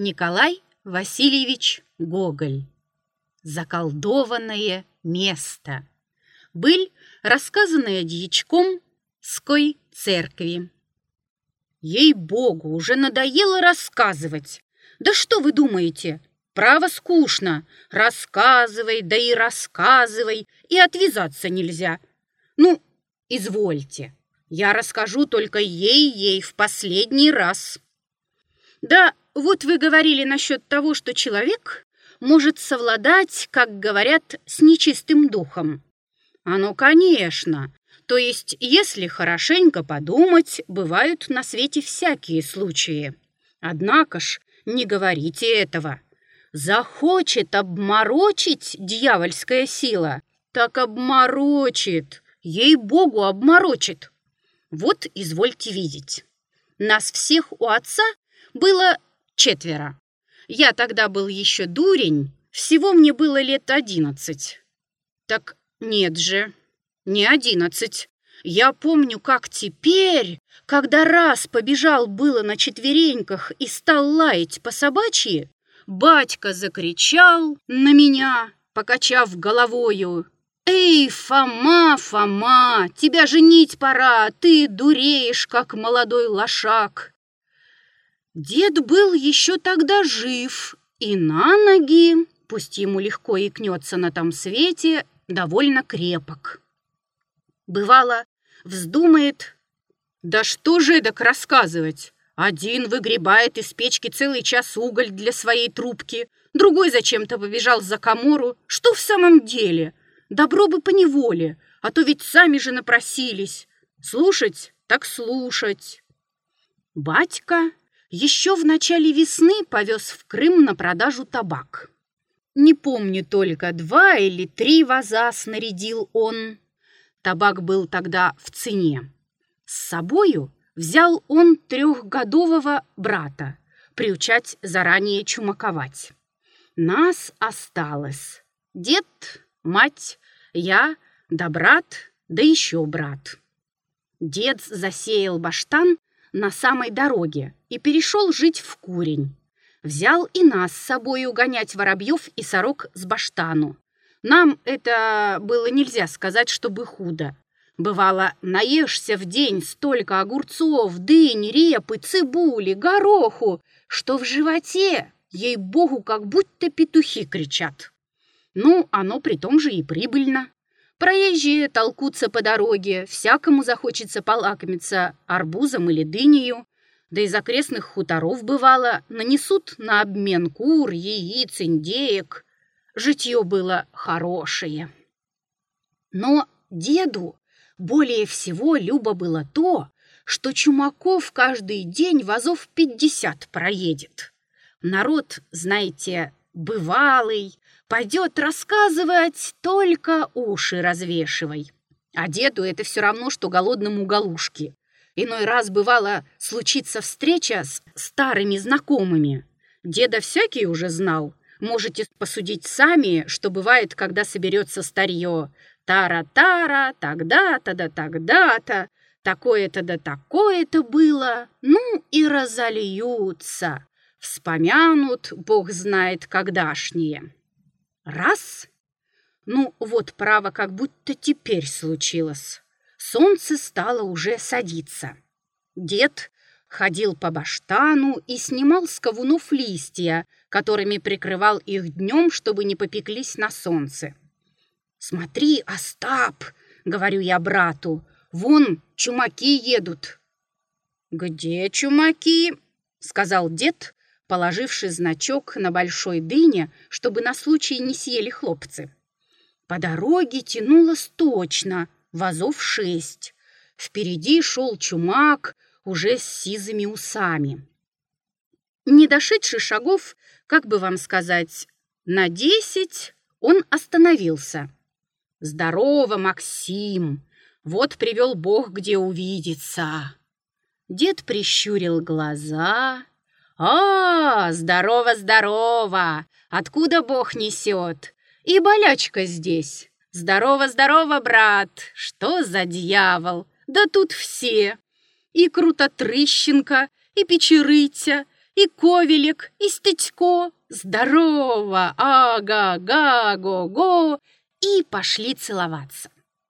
Николай Васильевич Гоголь. Заколдованное место. Быль, рассказанная дьячком ской церкви. Ей-богу, уже надоело рассказывать. Да что вы думаете? Право скучно. Рассказывай, да и рассказывай, и отвязаться нельзя. Ну, извольте. Я расскажу только ей-ей в последний раз. Да, вот вы говорили насчет того, что человек может совладать, как говорят, с нечистым духом. А ну, конечно. То есть, если хорошенько подумать, бывают на свете всякие случаи. Однако ж, не говорите этого. Захочет обморочить дьявольская сила, так обморочит, ей-богу обморочит. Вот извольте видеть. Нас всех у отца было четверо. Я тогда был еще дурень, всего мне было лет одиннадцать. Так нет же, не одиннадцать. Я помню, как теперь, когда раз побежал было на четвереньках и стал лаять по собачьи, батька закричал на меня, покачав головою. «Эй, Фома, Фома, тебя женить пора, ты дуреешь, как молодой лошак!» Дед был еще тогда жив и на ноги, пусть ему легко икнется на том свете, довольно крепок. Бывало, вздумает, да что же эдак рассказывать? Один выгребает из печки целый час уголь для своей трубки, другой зачем-то побежал за комору. Что в самом деле? Добро бы по неволе, а то ведь сами же напросились. Слушать так слушать. Батька еще в начале весны повез в Крым на продажу табак. Не помню только, два или три ваза снарядил он. Табак был тогда в цене. С собою взял он трехгодового брата, приучать заранее чумаковать. Нас осталось дед, мать, я, да брат, да еще брат. Дед засеял баштан на самой дороге и перешел жить в курень. Взял и нас с собой угонять воробьев и сорок с баштану. Нам это было нельзя сказать, чтобы худо. Бывало, наешься в день столько огурцов, дынь, репы, цибули, гороху, что в животе, ей-богу, как будто петухи кричат. Ну, оно при том же и прибыльно. Проезжие толкутся по дороге, всякому захочется полакомиться арбузом или дынею, да из окрестных хуторов бывало нанесут на обмен кур, яиц, индеек. Житье было хорошее. Но деду более всего любо было то, что Чумаков каждый день вазов пятьдесят проедет. Народ, знаете, бывалый, пойдет рассказывать, только уши развешивай. А деду это все равно, что голодному галушке. Иной раз бывало случиться встреча с старыми знакомыми. Деда всякий уже знал. Можете посудить сами, что бывает, когда соберется старье. Тара-тара, тогда-то да тогда-то, такое-то да такое-то было. Ну и разольются. Вспомянут, бог знает, когда-шние. Раз. Ну вот, право, как будто теперь случилось. Солнце стало уже садиться. Дед ходил по баштану и снимал с ковунов листья, которыми прикрывал их днем, чтобы не попеклись на солнце. «Смотри, Остап!» — говорю я брату. «Вон чумаки едут». «Где чумаки?» — сказал дед, положивший значок на большой дыне, чтобы на случай не съели хлопцы. По дороге тянулось точно, вазов шесть. Впереди шел чумак, уже с сизыми усами. Не дошедший шагов, как бы вам сказать, на десять, он остановился. «Здорово, Максим! Вот привел Бог, где увидеться!» Дед прищурил глаза. «А, здорово, здорово! Откуда Бог несет? И болячка здесь. Здорово, здорово, брат! Что за дьявол? Да тут все! И Крутотрыщенко, и Печерытя, и Ковелек, и Стытько. Здорово! Ага-га-го-го! И пошли целоваться.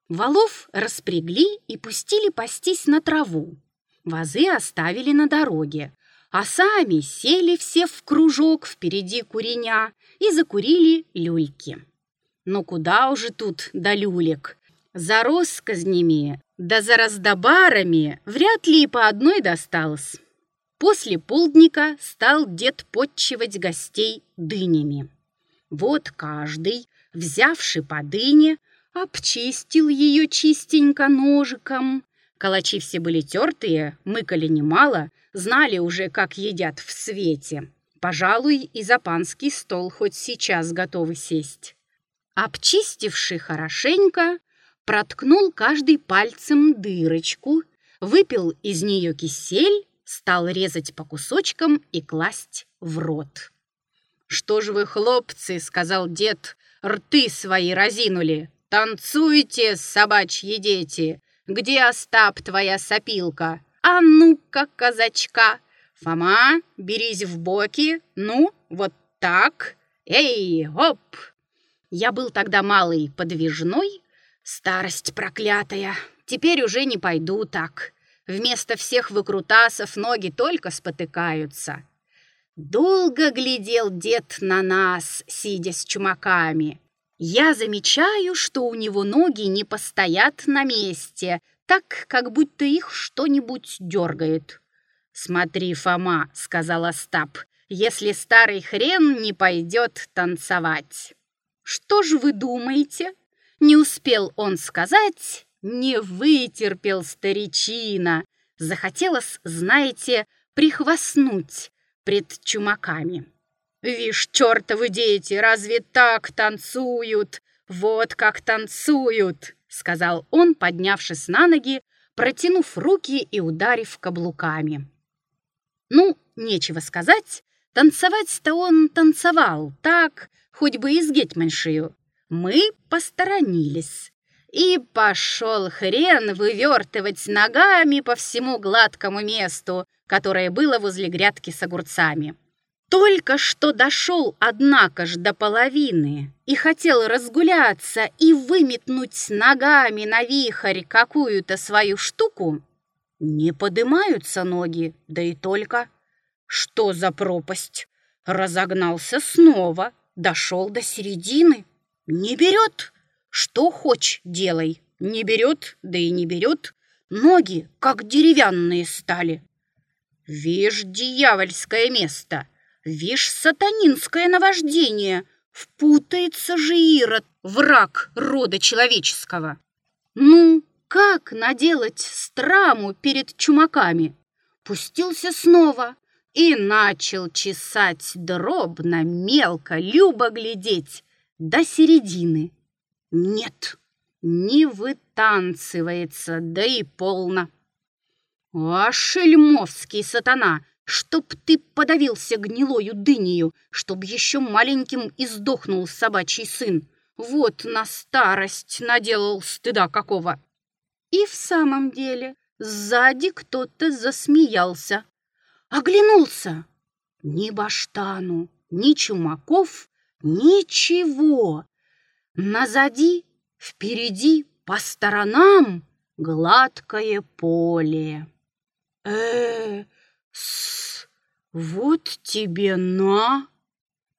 Валов распрягли и пустили пастись на траву. Вазы оставили на дороге, а сами сели все в кружок впереди куреня и закурили люльки. Но куда уже тут до люлек? За россказнями да за раздобарами вряд ли и по одной досталось. После полдника стал дед подчивать гостей дынями. Вот каждый, взявший по дыне, обчистил ее чистенько ножиком. Калачи все были тертые, мыкали немало, знали уже, как едят в свете. Пожалуй, и за панский стол хоть сейчас готовы сесть. Обчистивший хорошенько, проткнул каждый пальцем дырочку, выпил из нее кисель, стал резать по кусочкам и класть в рот. «Что ж вы, хлопцы, — сказал дед, — рты свои разинули, танцуйте, собачьи дети! Где, Остап, твоя сопилка? А ну-ка, казачка! Фома, берись в боки, ну, вот так! Эй, оп!» Я был тогда малый подвижной, Старость проклятая. Теперь уже не пойду так. Вместо всех выкрутасов ноги только спотыкаются. Долго глядел дед на нас, сидя с чумаками. Я замечаю, что у него ноги не постоят на месте, так, как будто их что-нибудь дергает. «Смотри, Фома», — сказал Остап, — «если старый хрен не пойдет танцевать». «Что ж вы думаете?» Не успел он сказать, не вытерпел старичина. Захотелось, знаете, прихвастнуть пред чумаками. «Вишь, чертовы дети, разве так танцуют? Вот как танцуют!» — сказал он, поднявшись на ноги, протянув руки и ударив каблуками. Ну, нечего сказать, танцевать-то он танцевал, так, хоть бы и с гетьманшею. Мы посторонились. И пошел хрен вывертывать ногами по всему гладкому месту, которое было возле грядки с огурцами. Только что дошел, однако ж, до половины и хотел разгуляться и выметнуть ногами на вихрь какую-то свою штуку, не подымаются ноги, да и только. Что за пропасть? Разогнался снова, дошел до середины. Не берет. Что хочешь, делай. Не берет, да и не берет. Ноги, как деревянные, стали. Вишь, дьявольское место. Вишь, сатанинское наваждение. Впутается же Ирод, враг рода человеческого. Ну, как наделать страму перед чумаками? Пустился снова и начал чесать дробно, мелко, любо глядеть до середины. Нет, не вытанцивается, да и полно. А шельмовский сатана, чтоб ты подавился гнилою дынею, чтоб еще маленьким издохнул собачий сын. Вот на старость наделал стыда какого. И в самом деле сзади кто-то засмеялся. Оглянулся. Ни Баштану, ни Чумаков Ничего. Назади, впереди, по сторонам гладкое поле. Э, с, вот тебе на.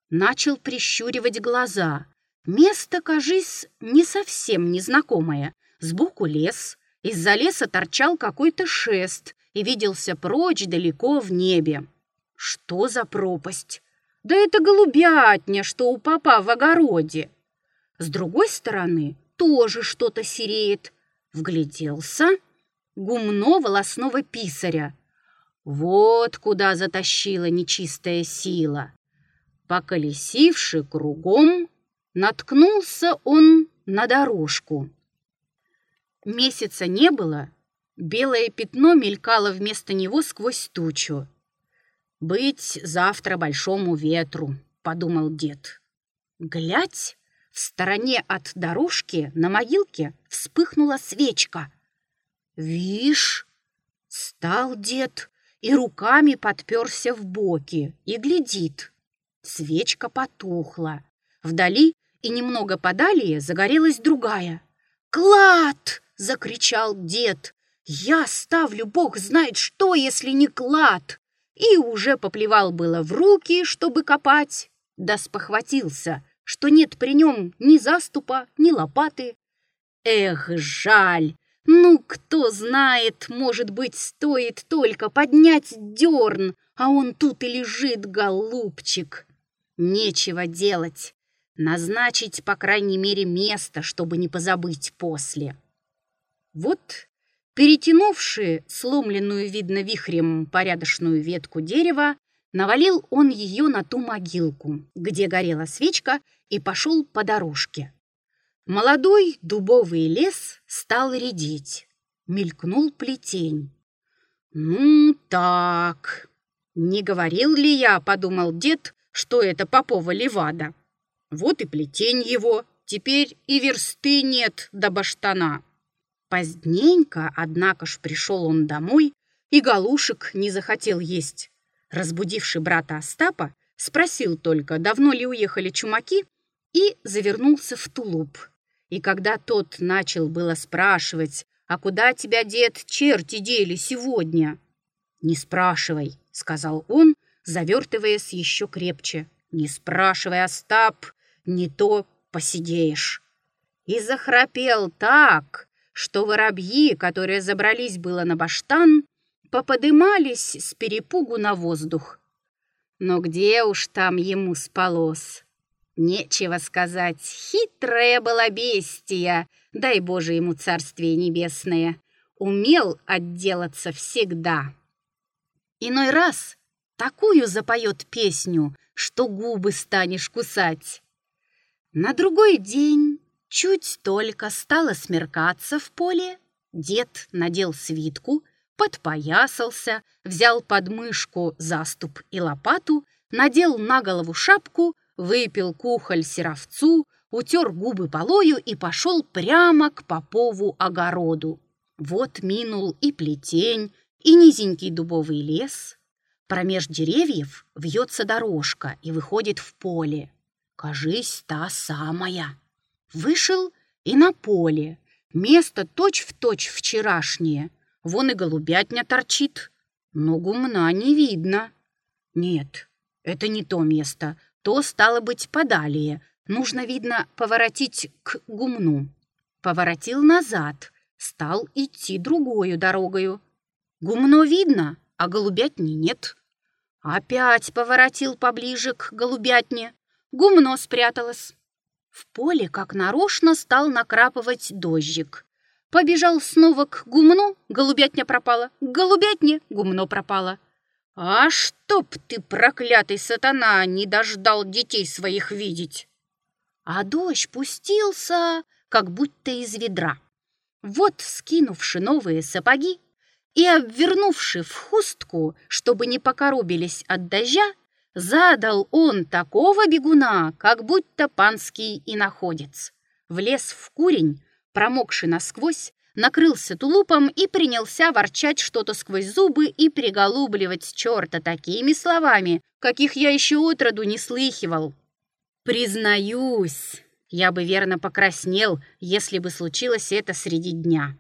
Начал прищуривать глаза. Место, кажись, не совсем незнакомое. Сбоку лес, из-за леса торчал какой-то шест и виделся прочь далеко в небе. Что за пропасть? Да это голубятня, что у папа в огороде. С другой стороны тоже что-то сереет. Вгляделся. Гумно волосного писаря. Вот куда затащила нечистая сила. Поколесивши кругом, наткнулся он на дорожку. Месяца не было, белое пятно мелькало вместо него сквозь тучу. «Быть завтра большому ветру», — подумал дед. Глядь, в стороне от дорожки на могилке вспыхнула свечка. «Вишь!» — стал дед и руками подперся в боки и глядит. Свечка потухла. Вдали и немного подалее загорелась другая. «Клад!» — закричал дед. «Я ставлю, бог знает что, если не клад!» И уже поплевал было в руки, чтобы копать, да спохватился, что нет при нем ни заступа, ни лопаты. Эх, жаль! Ну, кто знает, может быть, стоит только поднять дерн, а он тут и лежит, голубчик. Нечего делать. Назначить, по крайней мере, место, чтобы не позабыть после. Вот, перетянувши сломленную, видно, вихрем порядочную ветку дерева, навалил он ее на ту могилку, где горела свечка, и пошел по дорожке. Молодой дубовый лес стал редеть. Мелькнул плетень. «Ну так, не говорил ли я, — подумал дед, — что это Попова Левада? Вот и плетень его, теперь и версты нет до баштана». Поздненько, однако ж, пришел он домой, и галушек не захотел есть. Разбудивший брата Остапа, спросил только, давно ли уехали чумаки, и завернулся в тулуп. И когда тот начал было спрашивать, «А куда тебя, дед, черти дели сегодня?» «Не спрашивай», — сказал он, завертываясь еще крепче. «Не спрашивай, Остап, не то посидеешь». И захрапел так, что воробьи, которые забрались было на баштан, поподымались с перепугу на воздух. Но где уж там ему спалось? Нечего сказать, хитрая была бестия, дай Боже ему царствие небесное. Умел отделаться всегда. Иной раз такую запоет песню, что губы станешь кусать. На другой день чуть только стало смеркаться в поле, дед надел свитку, подпоясался, взял под мышку заступ и лопату, надел на голову шапку, выпил кухоль серовцу, утер губы полою и пошел прямо к Попову огороду. Вот минул и плетень, и низенький дубовый лес. Промеж деревьев вьется дорожка и выходит в поле. Кажись, та самая. Вышел и на поле. Место точь-в-точь точь вчерашнее. Вон и голубятня торчит, но гумна не видно. Нет, это не то место, то стало быть подалее. Нужно, видно, поворотить к гумну. Поворотил назад, стал идти другою дорогою. Гумно видно, а голубятни нет. Опять поворотил поближе к голубятне. Гумно спряталось. В поле, как нарочно, стал накрапывать дождик. Побежал снова к гумну, голубятня пропала. К голубятне гумно пропало. «А чтоб ты, проклятый сатана, не дождал детей своих видеть!» А дождь пустился, как будто из ведра. Вот, скинувши новые сапоги и обвернувши в хустку, чтобы не покоробились от дождя, задал он такого бегуна, как будто панский иноходец. Влез в курень, промокший насквозь, накрылся тулупом и принялся ворчать что-то сквозь зубы и приголубливать черта такими словами, каких я еще отроду не слыхивал. Признаюсь, я бы верно покраснел, если бы случилось это среди дня.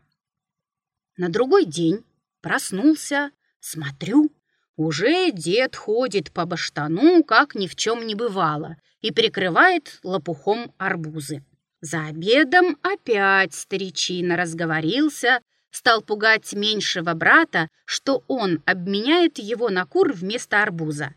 На другой день проснулся, смотрю, уже дед ходит по баштану, как ни в чем не бывало, и прикрывает лопухом арбузы. За обедом опять старичина разговорился, стал пугать меньшего брата, что он обменяет его на кур вместо арбуза.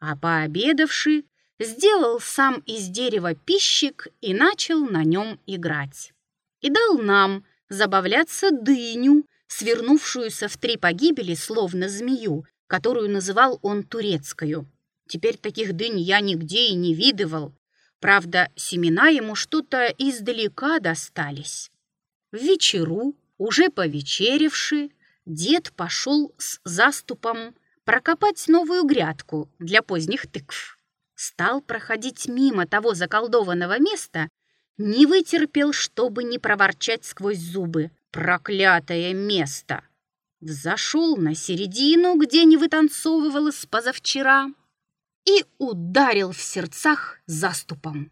А пообедавши, сделал сам из дерева пищик и начал на нем играть. И дал нам забавляться дыню, свернувшуюся в три погибели, словно змею, которую называл он турецкою. Теперь таких дынь я нигде и не видывал, Правда, семена ему что-то издалека достались. В вечеру, уже повечеревши, дед пошел с заступом прокопать новую грядку для поздних тыкв. Стал проходить мимо того заколдованного места, не вытерпел, чтобы не проворчать сквозь зубы. Проклятое место! взошел на середину, где не вытанцовывалось позавчера, и ударил в сердцах заступом.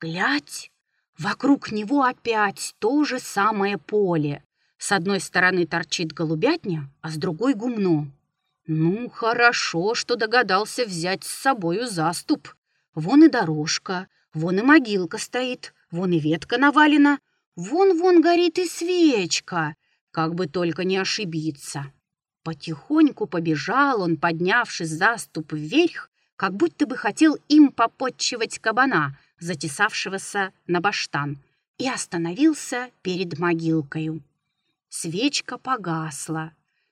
Глядь, вокруг него опять то же самое поле. С одной стороны торчит голубятня, а с другой гумно. Ну, хорошо, что догадался взять с собою заступ. Вон и дорожка, вон и могилка стоит, вон и ветка навалена, вон-вон горит и свечка, как бы только не ошибиться. Потихоньку побежал он, поднявшись заступ вверх, как будто бы хотел им попотчевать кабана, затесавшегося на баштан, и остановился перед могилкою. Свечка погасла.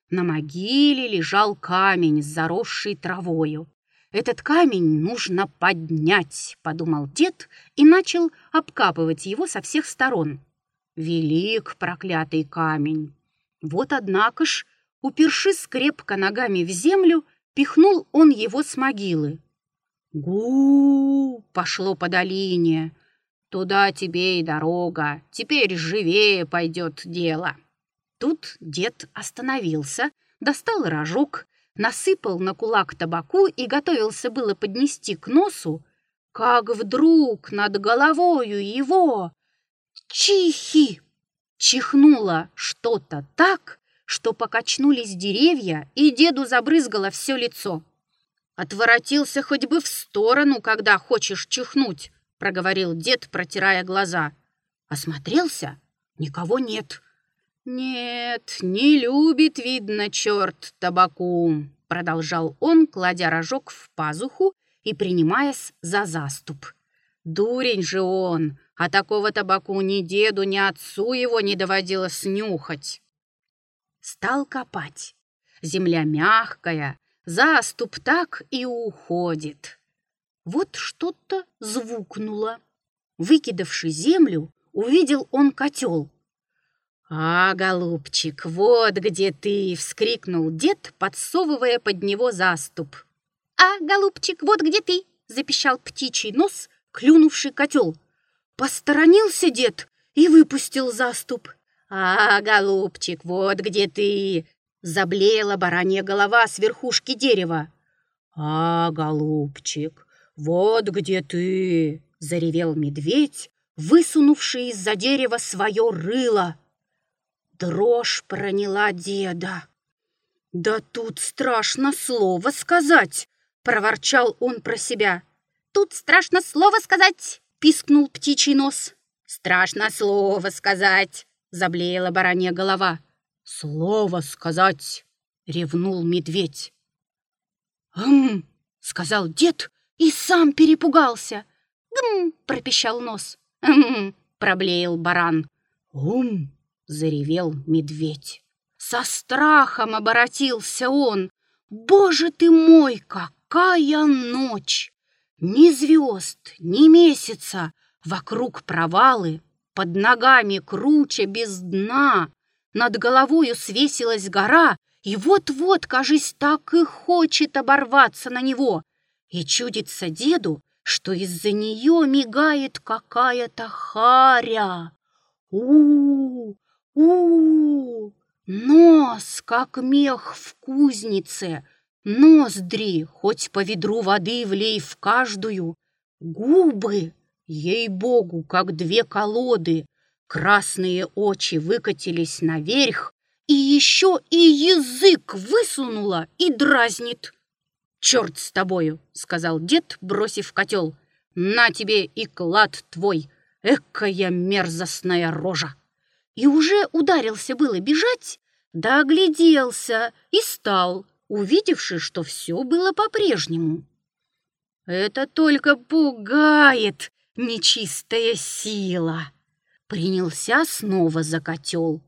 На могиле лежал камень с заросшей травою. «Этот камень нужно поднять», — подумал дед и начал обкапывать его со всех сторон. Велик проклятый камень. Вот, однако ж, упершись крепко ногами в землю, пихнул он его с могилы. гу пошло по долине. Туда тебе и дорога, теперь живее пойдет дело. Тут дед остановился, достал рожок, насыпал на кулак табаку и готовился было поднести к носу, как вдруг над головою его чихи чихнуло что-то так, что покачнулись деревья, и деду забрызгало все лицо. «Отворотился хоть бы в сторону, когда хочешь чихнуть», — проговорил дед, протирая глаза. Осмотрелся? Никого нет. «Нет, не любит, видно, черт табаку», — продолжал он, кладя рожок в пазуху и принимаясь за заступ. «Дурень же он, а такого табаку ни деду, ни отцу его не доводилось снюхать». Стал копать. Земля мягкая, заступ так и уходит. Вот что-то звукнуло. Выкидавши землю, увидел он котел. «А, голубчик, вот где ты!» — вскрикнул дед, подсовывая под него заступ. «А, голубчик, вот где ты!» — запищал птичий нос, клюнувший котел. Посторонился дед и выпустил заступ. «А, голубчик, вот где ты!» Заблеяла баранья голова с верхушки дерева. «А, голубчик, вот где ты!» Заревел медведь, высунувший из-за дерева свое рыло. Дрожь проняла деда. «Да тут страшно слово сказать!» — проворчал он про себя. «Тут страшно слово сказать!» — пискнул птичий нос. «Страшно слово сказать!» Заблеяла баранья голова. «Слово сказать!» — ревнул медведь. «Гм!» — сказал дед и сам перепугался. «Гм!» — пропищал нос. «Гм!» — проблеял баран. «Гум!» — заревел медведь. Со страхом оборотился он. «Боже ты мой, какая ночь! Ни звезд, ни месяца, вокруг провалы, под ногами круче без дна. Над головою свесилась гора, и вот-вот, кажись, так и хочет оборваться на него. И чудится деду, что из-за нее мигает какая-то харя. у у, -у, Нос, как мех в кузнице, ноздри, хоть по ведру воды влей в каждую, губы, Ей-богу, как две колоды. Красные очи выкатились наверх, и еще и язык высунула и дразнит. «Черт с тобою!» — сказал дед, бросив котел. «На тебе и клад твой, экая мерзостная рожа!» И уже ударился было бежать, да огляделся и стал, увидевши, что все было по-прежнему. «Это только пугает!» Нечистая сила. Принялся снова за котел.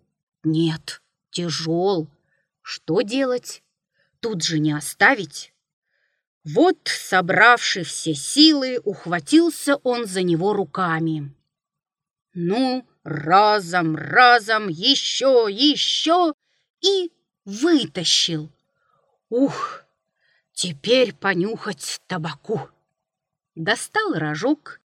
Нет, тяжел. Что делать? Тут же не оставить. Вот, собравший все силы, ухватился он за него руками. Ну, разом, разом, еще, еще и вытащил. Ух, теперь понюхать табаку. Достал рожок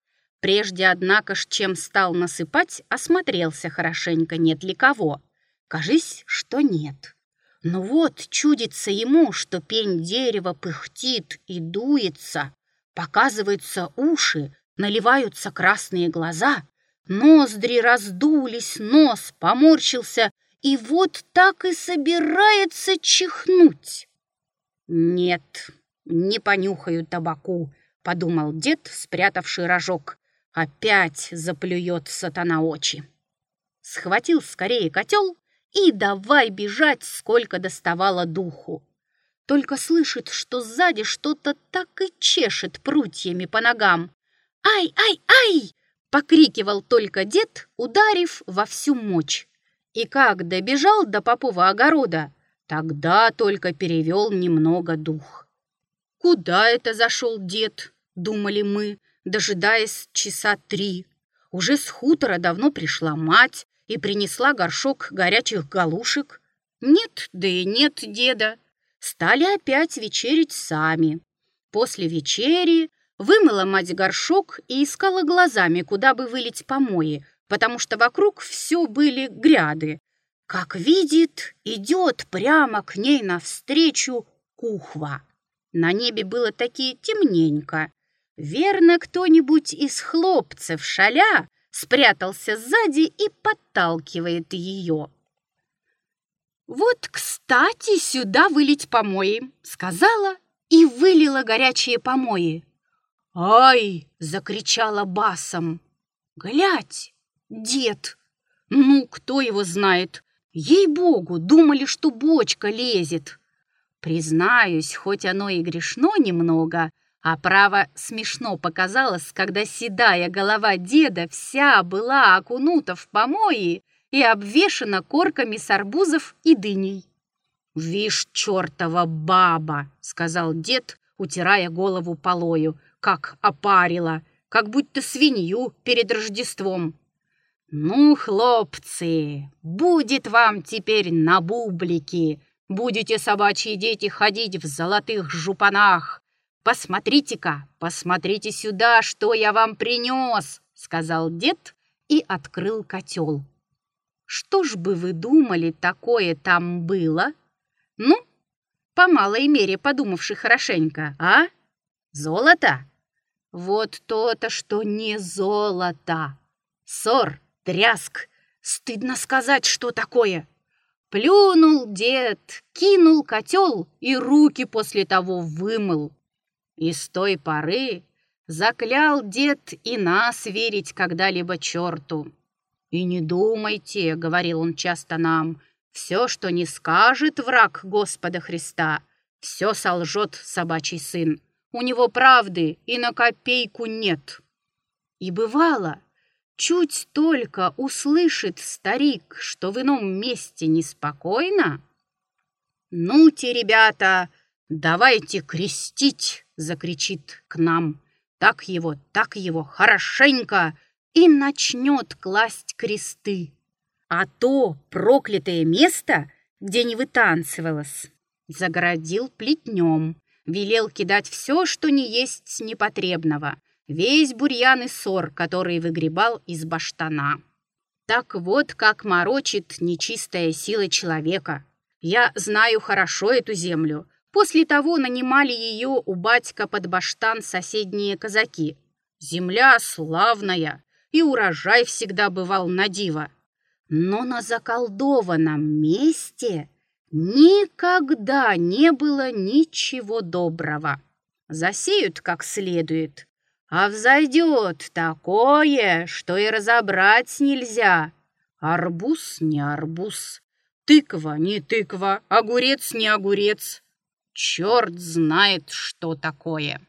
Прежде, однако ж, чем стал насыпать, осмотрелся хорошенько, нет ли кого. Кажись, что нет. Но вот чудится ему, что пень дерева пыхтит и дуется, показываются уши, наливаются красные глаза, ноздри раздулись, нос поморщился, и вот так и собирается чихнуть. Нет, не понюхаю табаку, подумал дед, спрятавший рожок. Опять заплюет сатана очи. Схватил скорее котел и давай бежать, сколько доставало духу. Только слышит, что сзади что-то так и чешет прутьями по ногам. «Ай, ай, ай!» — покрикивал только дед, ударив во всю мощь. И как добежал до попова огорода, тогда только перевел немного дух. «Куда это зашел дед?» — думали мы, дожидаясь часа три. Уже с хутора давно пришла мать, и принесла горшок горячих галушек. Нет, да и нет деда. Стали опять вечерить сами. После вечери вымыла мать горшок и искала глазами, куда бы вылить помои, потому что вокруг все были гряды. Как видит, идет прямо к ней навстречу кухва. На небе было такие темненько. Верно, кто-нибудь из хлопцев шаля спрятался сзади и подталкивает ее. «Вот, кстати, сюда вылить помои», — сказала и вылила горячие помои. «Ай!» — закричала басом. «Глядь, дед! Ну, кто его знает? Ей-богу, думали, что бочка лезет!» Признаюсь, хоть оно и грешно немного, — а право смешно показалось, когда седая голова деда вся была окунута в помои и обвешана корками с арбузов и дыней. «Вишь, чертова баба!» — сказал дед, утирая голову полою, как опарила, как будто свинью перед Рождеством. «Ну, хлопцы, будет вам теперь на бублики, будете собачьи дети ходить в золотых жупанах, «Посмотрите-ка, посмотрите сюда, что я вам принес!» — сказал дед и открыл котел. «Что ж бы вы думали, такое там было?» «Ну, по малой мере подумавши хорошенько, а? Золото?» «Вот то-то, что не золото! Ссор, тряск, стыдно сказать, что такое!» Плюнул дед, кинул котел и руки после того вымыл. И с той поры заклял дед и нас верить когда-либо черту. «И не думайте», — говорил он часто нам, — «все, что не скажет враг Господа Христа, все солжет собачий сын. У него правды и на копейку нет». И бывало, чуть только услышит старик, что в ином месте неспокойно, «Ну-те, ребята, давайте крестить!» Закричит к нам. Так его, так его, хорошенько, и начнет класть кресты. А то проклятое место, где не вытанцевалось, загородил плетнем, велел кидать все, что не есть непотребного, весь бурьян и сор, который выгребал из баштана. Так вот, как морочит нечистая сила человека. Я знаю хорошо эту землю, После того нанимали ее у батька под баштан соседние казаки. Земля славная, и урожай всегда бывал на диво. Но на заколдованном месте никогда не было ничего доброго. Засеют как следует, а взойдет такое, что и разобрать нельзя. Арбуз не арбуз, тыква не тыква, огурец не огурец. Черт знает, что такое.